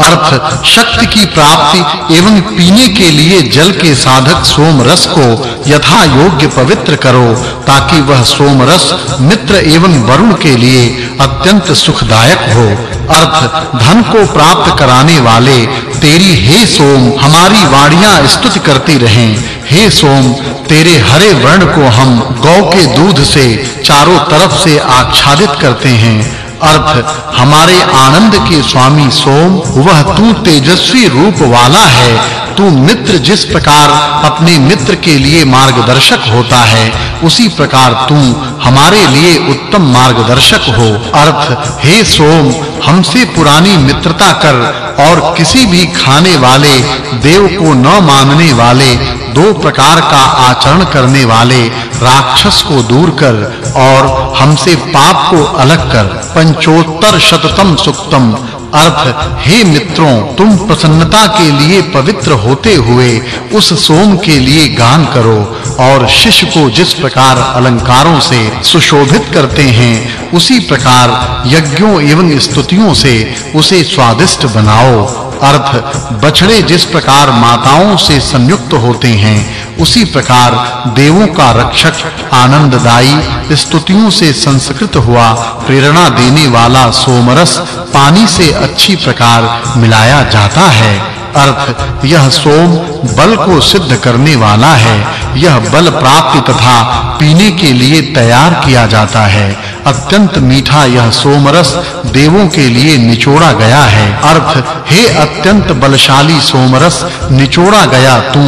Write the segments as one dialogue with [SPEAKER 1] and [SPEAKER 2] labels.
[SPEAKER 1] अर्थ, शक्ति की प्राप्ति एवं पीने के लिए जल के साधक सोम रस को यथा योग्य पवित्र करो, ताकि वह सोम रस मित्र एवं वरुण के लिए अत्यंत सुखदायक हो। अर्थ, धन को प्राप्त कराने वाले, तेरी हे सोम, हमारी वाणियाँ स्तुति करती रहें। हे सोम, तेरे हरे वर्ण को हम गौ के दूध से चारों तरफ़ से आच्छादित करते हैं। अर्थ, हमारे आनंद के स्वामी सोम, वह तू तेजस्वी रूप वाला है। तू मित्र जिस प्रकार अपने मित्र के लिए मार्गदर्शक होता है, उसी प्रकार तू हमारे लिए उत्तम मार्गदर्शक हो। अर्थ, हे सोम, हमसे पुरानी मित्रता कर और किसी भी खाने वाले, देव को न मानने वाले दो प्रकार का आचरण करने वाले राक्षस को दूर कर और हमसे पाप को अलग कर। पंचोत्तर शततम सुक्तम। अर्थ, हे मित्रों, तुम प्रसन्नता के लिए पवित्र होते हुए उस सोम के लिए गान करो और शिष्य को जिस प्रकार अलंकारों से सुशोभित करते हैं, उसी प्रकार यज्ञों एवं स्तुतियों से उसे स्वादिष्ट बनाओ। अर्थ, बछड़े जिस प्रकार माताओं से संयुक्त होते हैं, उसी प्रकार देवों का रक्षक, आनंददायी स्तुतियों से संस्कृत हुआ, प्रेरणा देने वाला सोमरस पानी से अच्छी प्रकार मिलाया जाता है। अर्थ, यह सोम बल को सिद्ध करने वाला है, यह बल प्राप्ति तथा पीने के लिए तैयार किया जाता है। अत्यंत मीठा यह सोमरस देवों के लिए निचोड़ा गया है। अर्थ, हे अत्यंत बलशाली सोमरस, निचोड़ा गया तू,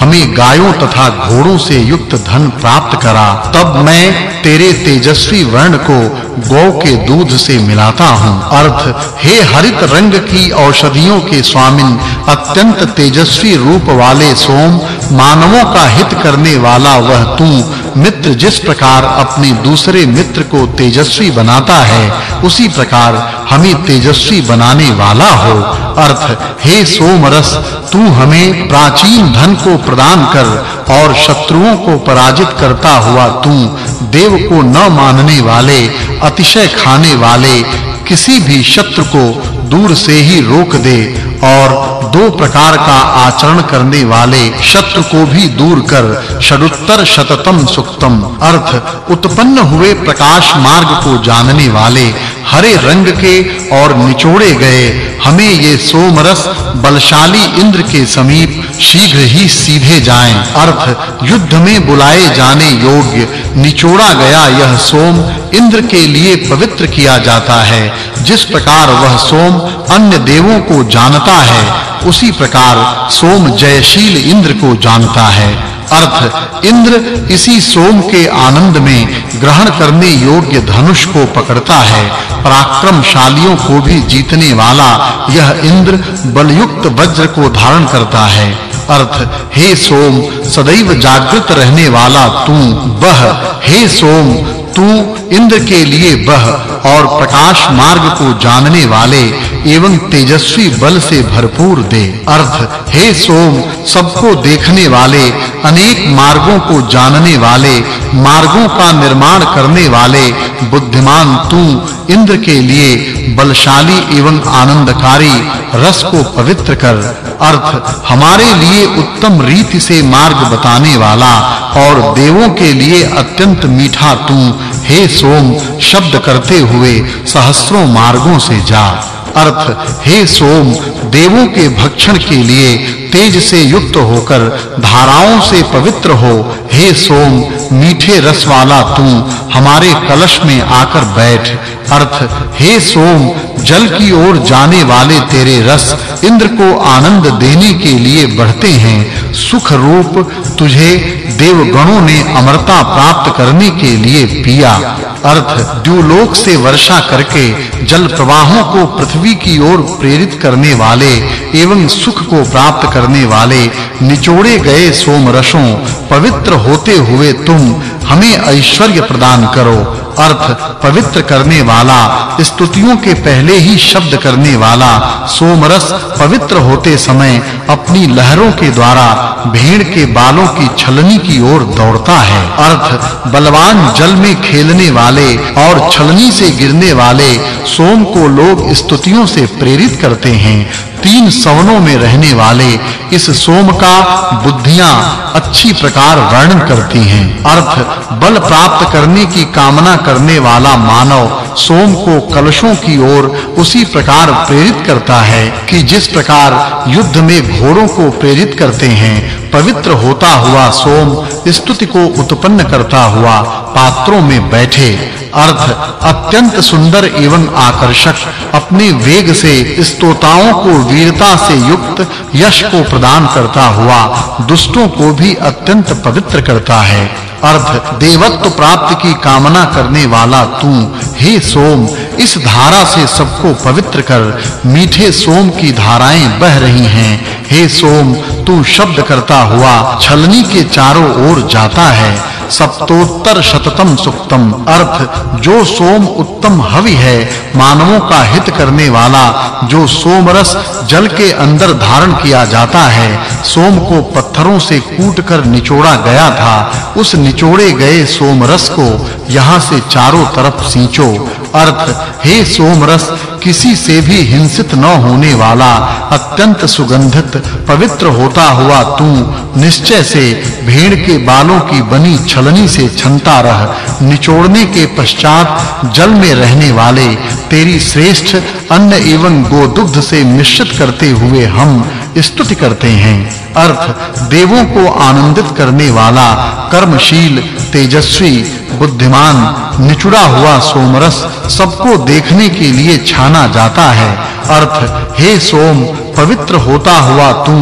[SPEAKER 1] हमें गायों तथा घोड़ों से युक्त धन प्राप्त करा। तब मैं तेरे तेजस्वी वर्ण को गौ के दूध से मिलाता हूँ। अर्थ, हे हरित रंग की औषधियों के स्वामिन, अत्यंत तेजस्वी रूप वाले सोम, मानवों का हित करने वाला वह तू मित्र जिस प्रकार अपने दूसरे मित्र को तेजस्वी बनाता है, उसी प्रकार हमें तेजस्वी बनाने वाला हो। अर्थ, हे सोमरस, तू हमें प्राचीन धन को प्रदान कर और शत्रुओं को पराजित करता हुआ तू, देव को न मानने वाले, अतिशय खाने वाले किसी भी शत्रु को दूर से ही रोक दे और दो प्रकार का आचरण करने वाले शत्रु को भी दूर कर षडुत्तर शततम सुक्तम। अर्थ, उत्पन्न हुए प्रकाश मार्ग को जानने वाले हरे रंग के और निचोड़े गए, हमें ये सोमरस बलशाली इंद्र के समीप शीघ्र ही सीधे जाएँ। अर्थ, युद्ध में बुलाए जाने योग्य निचोड़ा गया यह सोम इंद्र के लिए पवित्र किया जाता है, जिस प्रकार वह सोम अन्य देवों को जानता है उसी प्रकार सोम जयशील इंद्र को जानता है। अर्थ, इंद्र इसी सोम के आनंद में ग्रहण करने योग्य धनुष को पकड़ता है। पराक्रमशालियों को भी जीतने वाला यह इंद्र बलयुक्त वज्र को धारण करता है। अर्थ, हे सोम, सदैव जागृत रहने वाला तू वह हे सोम तू इंद्र के लिए बह और प्रकाश मार्ग को जानने वाले एवं तेजस्वी बल से भरपूर दे। अर्थ, हे सोम, सबको देखने वाले, अनेक मार्गों को जानने वाले मार्गों का निर्माण करने वाले बुद्धिमान तू इंद्र के लिए बलशाली एवं आनंदकारी रस को पवित्र कर, अर्थ हमारे लिए उत्तम रीति से मार्ग बताने वाला और देवों के लिए अत्यंत मीठा तू, हे सोम, शब्द करते हुए सहस्त्रों मार्गों से जा। अर्थ, हे सोम, देवों के भक्षण के लिए तेज से युक्त होकर धाराओं से पवित्र हो। हे सोम, मीठे रस वाला तू, हमारे कलश में आकर बैठ। अर्थ, हे सोम, जल की ओर जाने वाले तेरे रस इंद्र को आनंद देने के लिए बढ़ते हैं। सुख रूप तुझे देवगणों ने अमरता प्राप्त करने के लिए पिया। अर्थ, द्युलोक से वर्षा करके जल प्रवाहों को पृथ्वी की ओर प्रेरित करने वाले एवं सुख को प्राप्त करने वाले निचोड़े गए सोम रसों पवित्र होते हुए तुम हमें ऐश्वर्य प्रदान करो। अर्थ, पवित्र करने वाला, स्तुतियों के पहले ही शब्द करने वाला सोमरस पवित्र होते समय अपनी लहरों के द्वारा भेड़ के बालों की छलनी की ओर दौड़ता है। अर्थ बलवान जल में खेलने वाले और छलनी से गिरने वाले सोम को लोग स्तुतियों से प्रेरित करते हैं। तीन सवनों में रहने वाले इस सोम का बुद्धियाँ अच्छी प्रकार वर्णन करती हैं। अर्थ बल प्राप्त करने की कामना करने वाला मानव सोम को कलशों की ओर उसी प्रकार प्रेरित करता है कि जिस प्रकार युद्ध में घोड़ों को प्रेरित करते हैं पवित्र होता हुआ सोम स्तुति को उत्पन्न करता हुआ पात्रों में बैठे। अर्थ अत्यंत सुंदर एवं आकर्षक, अपने वेग से स्तोताओं को वीरता से युक्त यश को प्रदान करता हुआ दुष्टों को भी अत्यंत पवित्र करता है। अर्थ देवत्व प्राप्त की कामना करने वाला तू, हे सोम इस धारा से सबको पवित्र कर, मीठे सोम की धाराएँ बह रही हैं। हे सोम, तू शब्द करता हुआ, छलनी के चारों ओर जाता है। सप्तोत्तर शततम सुक्तम। अर्थ, जो सोम उत्तम हवि है, मानवों का हित करने वाला, जो सोम रस जल के अंदर धारण किया जाता है, सोम को पत्थरों से कूट कर निचोड़ा गया था। उस निचोड़े गए सोम रस को यहाँ से चारों तरफ़ सींचो। अर्थ, हे सोम रस किसी से भी हिंसित न होने वाला अत्यंत सुगंधित, पवित्र होता हुआ तू निश्चय से भेड़ के बालों की बनी छलनी से छनता रह, निचोड़ने के पश्चात जल में रहने वाले तेरी श्रेष्ठ अन्न एवं गोदुग्ध से मिश्रित करते हुए हम स्तुति करते हैं। अर्थ देवों को आनंदित करने वाला कर्मशील, तेजस्वी, बुद्धिमान, निचुड़ा हुआ सोमरस सबको देखने के लिए छाना जाता है। अर्थ, हे सोम, पवित्र होता हुआ तू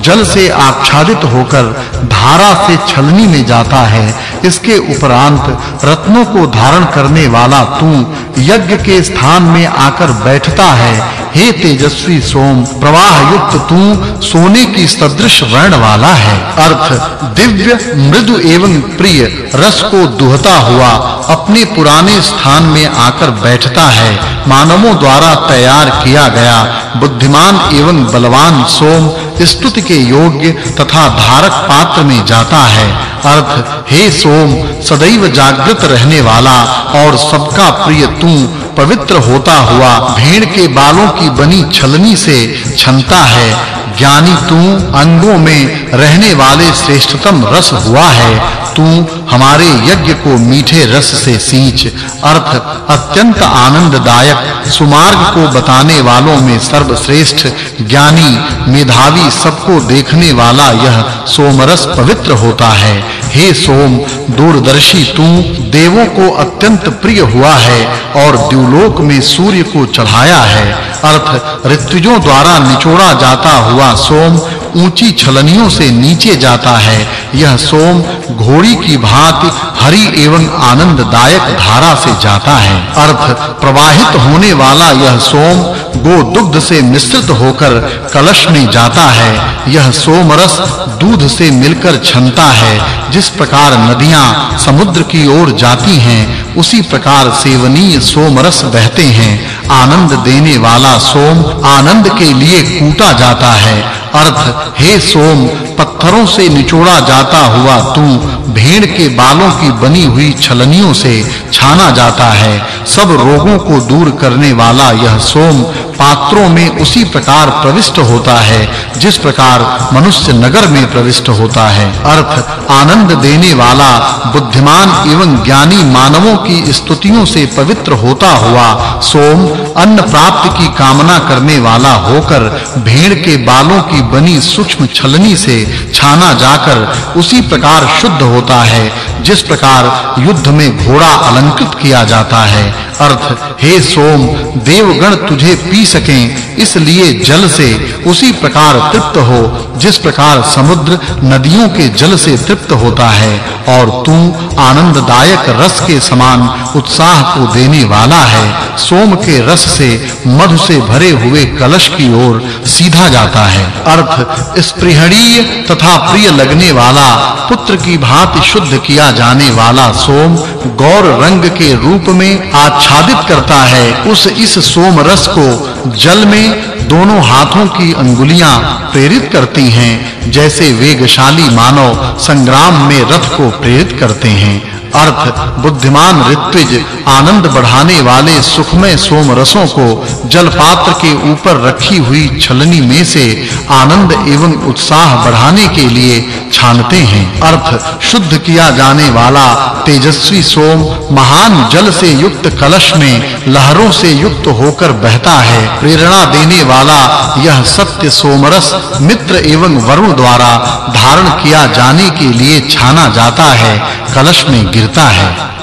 [SPEAKER 1] जल से आच्छादित होकर धारा से छलनी में जाता है। इसके उपरांत रत्नों को धारण करने वाला तू यज्ञ के स्थान में आकर बैठता है। हे तेजस्वी सोम प्रवाह युक्त तू सोने की सदृश वर्ण वाला है। अर्थ, दिव्य, मृदु एवं प्रिय, रस को दुहता हुआ, अपने पुराने स्थान में आकर बैठता है। मानवों द्वारा तैयार किया गया, बुद्धिमान एवं बलवान सोम, स्तुति के योग्य तथा धारक पात्र में जाता है। अर्थ हे सोम, सदैव जागृत रहने वाला और सबका प्रिय तू पवित्र होता हुआ भेड़ के बालों की बनी छलनी से छनता है। ज्ञानी तू अंगों में रहने वाले श्रेष्ठतम रस हुआ है। तू हमारे यज्ञ को मीठे रस से सींच। अर्थ अत्यंत आनंददायक। सुमार्ग को बताने वालों में सर्वश्रेष्ठ। ज्ञानी, मेधावी सबको देखने वाला यह सोमरस पवित्र होता है। हे सोम, दूरदर्शी तू, देवों को अत्यंत प्रिय हुआ है और द्युलोक में सूर्य को चढ़ाया है। अर्थ ऋतुजों द्वारा निचोड़ा जाता हुआ सोम ऊँची छलनियों से नीचे जाता है। यह सोम घोड़ी की भांति हरि एवं आनंददायक धारा से जाता है। अर्थ प्रवाहित होने वाला यह सोम गो दुग्ध से मिश्रित होकर कलश में जाता है। यह सोम रस दूध से मिलकर छनता है। जिस प्रकार नदियाँ समुद्र की ओर जाती हैं, उसी प्रकार सेवनीय सोम रस बहते हैं। आनंद देने वाला सोम आनंद के लिए कूटा जाता है। अर्थ, हे सोम, पत्थरों से निचोड़ा जाता हुआ तू भेड़ के बालों की बनी हुई छलनियों से छाना जाता है। सब रोगों को दूर करने वाला यह सोम पात्रों में उसी प्रकार प्रविष्ट होता है, जिस प्रकार मनुष्य नगर में प्रविष्ट होता है। अर्थ, आनंद देने वाला, बुद्धिमान एवं ज्ञानी मानवों की स्तुतियों से पवित्र होता हुआ सोम अन्न प्राप्ति की कामना करने वाला होकर भेड़ के बालों की बनी सूक्ष्म छलनी से छाना जाकर उसी प्रकार शुद्ध होता है। जिस प्रकार युद्ध में घोड़ा अलंकृत किया जाता है, अर्थ, हे सोम, देवगण तुझे पी सकें, इसलिए जल से उसी प्रकार तृप्त हो, जिस प्रकार समुद्र नदियों के जल से तृप्त होता है, और तू आनंददायक रस के समान उत्साह को देने वाला है, सोम के रस से, मधु से भरे हुए कलश की ओर सीधा जाता है। अर्थ स्पृहणीय तथा प्रिय लगने वाला, पुत्र की भांति शुद्ध किया जाने वाला सोम गौर रंग के रूप में आच्छादित करता है। उस इस सोम रस को जल में दोनों हाथों की अंगुलियाँ प्रेरित करती हैं, जैसे वेगशाली मानव संग्राम में रथ को प्रेरित करते हैं। अर्थ, बुद्धिमान ऋत्विज, आनंद बढ़ाने वाले सुखमय सोम रसों को जल पात्र के ऊपर रखी हुई छलनी में से आनंद एवं उत्साह बढ़ाने के लिए छानते हैं। अर्थ, शुद्ध किया जाने वाला तेजस्वी सोम महान जल से युक्त कलश में लहरों से युक्त होकर बहता है। प्रेरणा देने वाला यह सत्य सोमरस मित्र एवं वरुण द्वारा धारण किया जाने के लिए छाना जाता है। कलश में गिरता है।